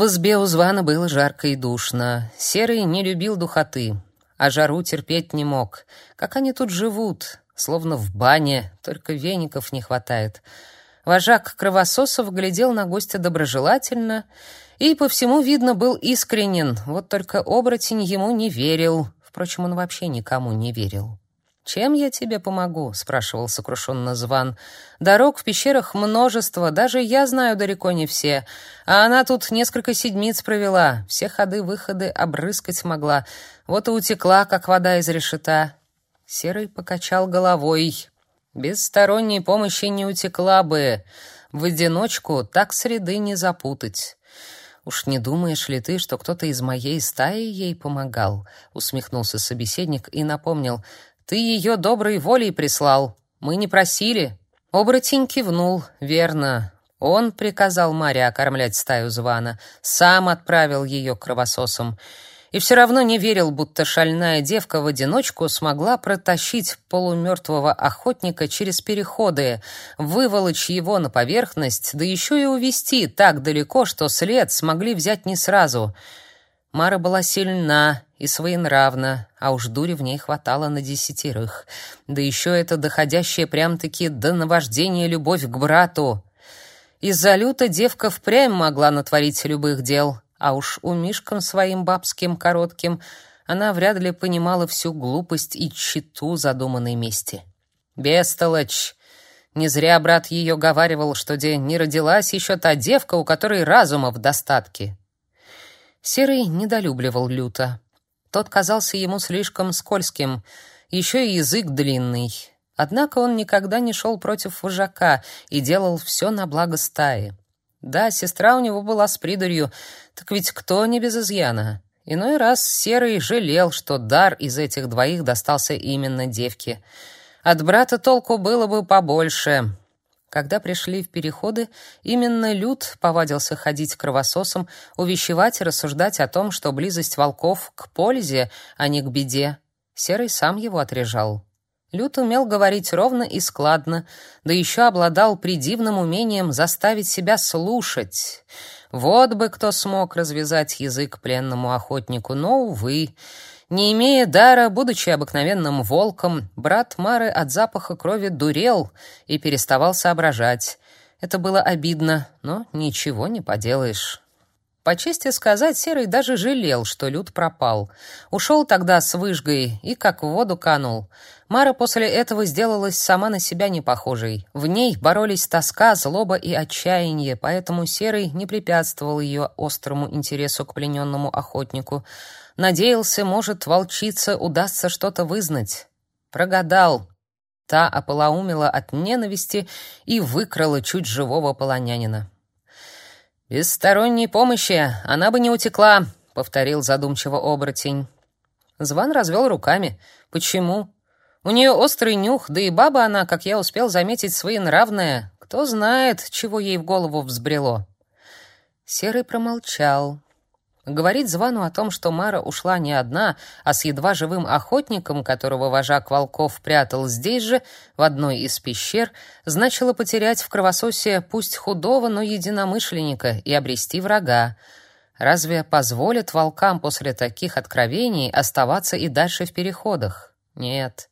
В избе у Звана было жарко и душно. Серый не любил духоты, а жару терпеть не мог. Как они тут живут? Словно в бане, только веников не хватает. Вожак кровососов глядел на гостя доброжелательно и по всему видно был искренен. Вот только оборотень ему не верил. Впрочем, он вообще никому не верил. «Чем я тебе помогу?» — спрашивал сокрушенно Зван. «Дорог в пещерах множество, даже я знаю далеко не все. А она тут несколько седмиц провела, все ходы-выходы обрыскать могла. Вот и утекла, как вода из решета». Серый покачал головой. «Без сторонней помощи не утекла бы. В одиночку так среды не запутать». «Уж не думаешь ли ты, что кто-то из моей стаи ей помогал?» — усмехнулся собеседник и напомнил. «Ты ее доброй волей прислал. Мы не просили». Оборотень кивнул. «Верно. Он приказал Маре окормлять стаю Звана. Сам отправил ее к кровососам и все равно не верил, будто шальная девка в одиночку смогла протащить полумертвого охотника через переходы, выволочь его на поверхность, да еще и увести так далеко, что след смогли взять не сразу. Мара была сильна и своенравна, а уж дури в ней хватало на десятерых. Да еще это доходящая прям-таки до наваждения любовь к брату. Из-за люта девка впрямь могла натворить любых дел — а уж у Мишкам своим бабским коротким она вряд ли понимала всю глупость и тщету задуманной мести. «Бестолочь!» Не зря брат ее говаривал, что где не родилась еще та девка, у которой разума в достатке. Серый недолюбливал люто. Тот казался ему слишком скользким, еще и язык длинный. Однако он никогда не шел против вожака и делал все на благо стаи. Да, сестра у него была с придурью, так ведь кто не без изъяна? Иной раз Серый жалел, что дар из этих двоих достался именно девке. От брата толку было бы побольше. Когда пришли в переходы, именно Люд повадился ходить кровососом, увещевать и рассуждать о том, что близость волков к пользе, а не к беде. Серый сам его отрежал. Лют умел говорить ровно и складно, да еще обладал придивным умением заставить себя слушать. Вот бы кто смог развязать язык пленному охотнику, но, увы. Не имея дара, будучи обыкновенным волком, брат Мары от запаха крови дурел и переставал соображать. Это было обидно, но ничего не поделаешь. По чести сказать, Серый даже жалел, что Люд пропал. Ушел тогда с выжгой и как в воду канул. Мара после этого сделалась сама на себя не похожей. В ней боролись тоска, злоба и отчаяние, поэтому Серый не препятствовал ее острому интересу к плененному охотнику. Надеялся, может, волчице удастся что-то вызнать. Прогадал. Та ополоумела от ненависти и выкрала чуть живого полонянина. «Без сторонней помощи она бы не утекла», — повторил задумчиво оборотень. Зван развел руками. «Почему? У нее острый нюх, да и баба она, как я успел заметить, своенравная. Кто знает, чего ей в голову взбрело». Серый промолчал. Говорить Звану о том, что Мара ушла не одна, а с едва живым охотником, которого вожак волков прятал здесь же, в одной из пещер, значило потерять в кровососе пусть худого, но единомышленника и обрести врага. Разве позволят волкам после таких откровений оставаться и дальше в переходах? Нет.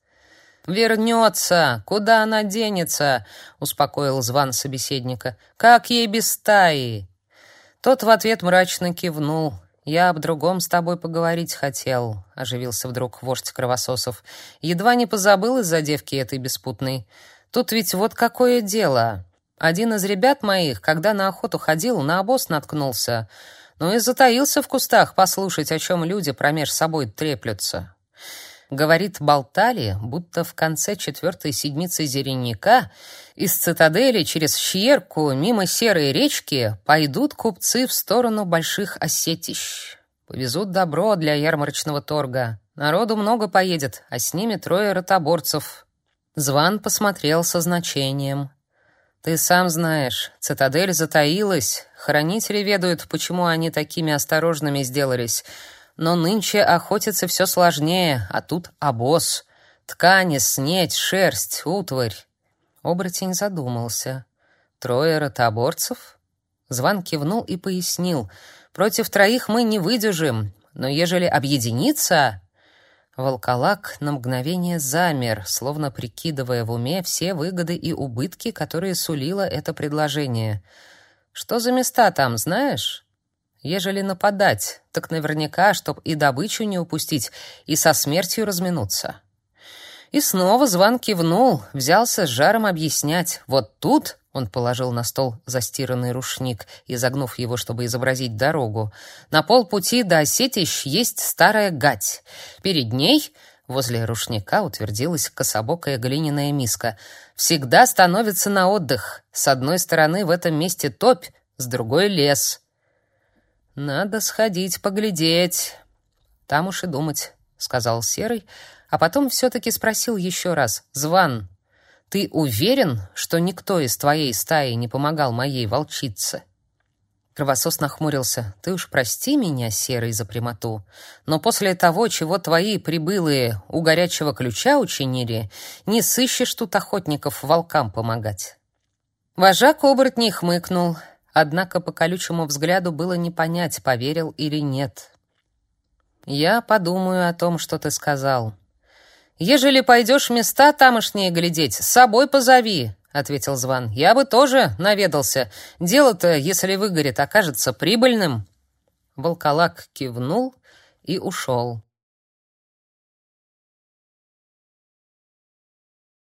«Вернется! Куда она денется?» — успокоил Зван собеседника. «Как ей без стаи?» Тот в ответ мрачно кивнул. «Я об другом с тобой поговорить хотел», — оживился вдруг вождь кровососов. «Едва не позабыл из-за девки этой беспутной. Тут ведь вот какое дело. Один из ребят моих, когда на охоту ходил, на обоз наткнулся. Ну и затаился в кустах послушать, о чем люди промеж собой треплются. Говорит, болтали, будто в конце четвертой седмицы зеленника из цитадели через Щерку мимо Серой речки пойдут купцы в сторону больших осетищ. Повезут добро для ярмарочного торга. Народу много поедет, а с ними трое ротоборцев. Зван посмотрел со значением. Ты сам знаешь, цитадель затаилась, хранители ведают, почему они такими осторожными сделались. Но нынче охотиться все сложнее, а тут обоз. Ткани, снеть, шерсть, утварь. Оборотень задумался. Трое ротоборцев? Зван кивнул и пояснил. Против троих мы не выдержим, но ежели объединиться...» Волколак на мгновение замер, словно прикидывая в уме все выгоды и убытки, которые сулило это предложение. «Что за места там, знаешь?» Ежели нападать, так наверняка, чтоб и добычу не упустить, и со смертью разминуться. И снова Зван кивнул, взялся с жаром объяснять. Вот тут он положил на стол застиранный рушник, изогнув его, чтобы изобразить дорогу. На полпути до Осетищ есть старая гать. Перед ней, возле рушника, утвердилась кособокая глиняная миска. Всегда становится на отдых. С одной стороны в этом месте топь, с другой — лес. Надо сходить поглядеть. Там уж и думать, сказал Серый, а потом все таки спросил еще раз: "Зван, ты уверен, что никто из твоей стаи не помогал моей волчице?" Кровосос нахмурился. «Ты уж прости меня, серый, за прямоту, но после того, чего твои прибылые у горячего ключа учинили, не сыщешь тут охотников волкам помогать». Вожак оборотней хмыкнул. Однако по колючему взгляду было не понять, поверил или нет. «Я подумаю о том, что ты сказал. Ежели пойдешь места тамошние глядеть, с собой позови», — ответил Зван. «Я бы тоже наведался. Дело-то, если выгорит, окажется прибыльным». Волколак кивнул и ушел.